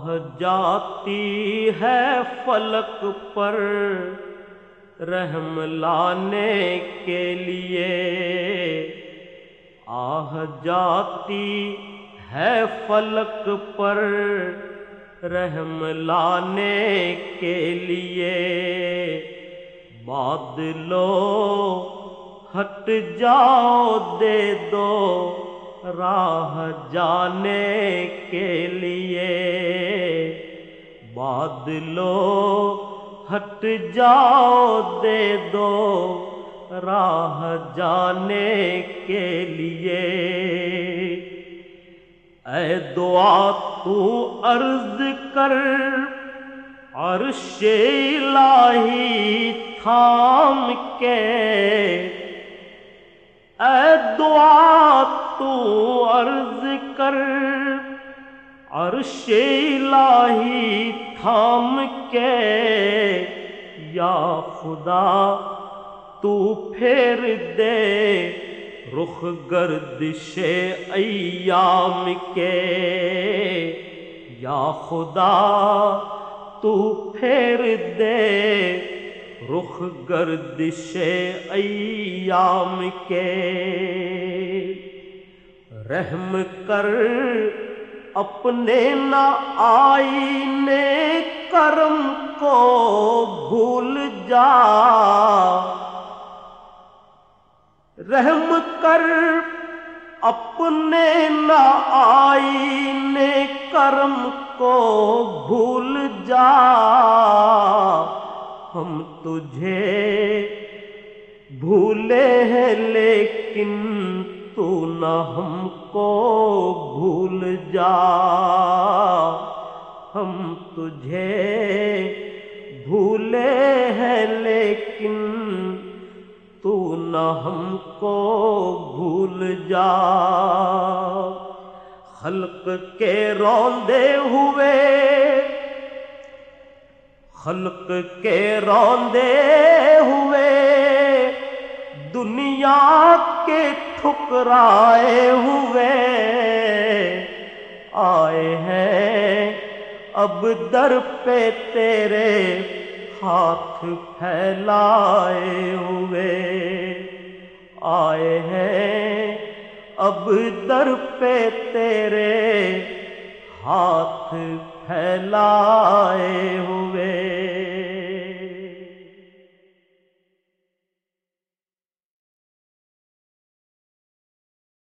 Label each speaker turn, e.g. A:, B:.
A: آہ جاتی ہے فلک پر رحم لانے کے لیے۔ آہ جاتی ہے فلک پر رحم لانے کے لیے۔ بادلو ہٹ جاؤ، دے دو راہ جانے کے لیے۔ بادلو ہٹ جاؤ دے دو راہ جانے کے لیے اے دعا تو عرض کر عرش الہی تھام کے اے دعا تو عرض کر عرش الہی تھام کے، یا خدا تو پھیر دے رخ گردش ایام کے۔ یا خدا تو پھیر دے رخ گردش ایام کے۔ رحم کر اپنے نہ آئینے کرم کو بھول جا۔ رحم کر اپنے نہ آئینے کرم کو بھول جا۔ ہم تجھے بھولے ہیں لیکن تو نہ ہم کو بھول جا۔ ہم تجھے بھولے ہیں لیکن تو نہ ہم کو بھول جا۔ خلق کے روندے ہوئے، خلق کے روندے ہوئے۔ دنیا کے ٹھکرائے ہوئے۔ آئے ہیں اب در پہ تیرے ہاتھ پھیلائے ہوئے۔ آئے ہیں اب در پہ تیرے ہاتھ پھیلائے ہوئے۔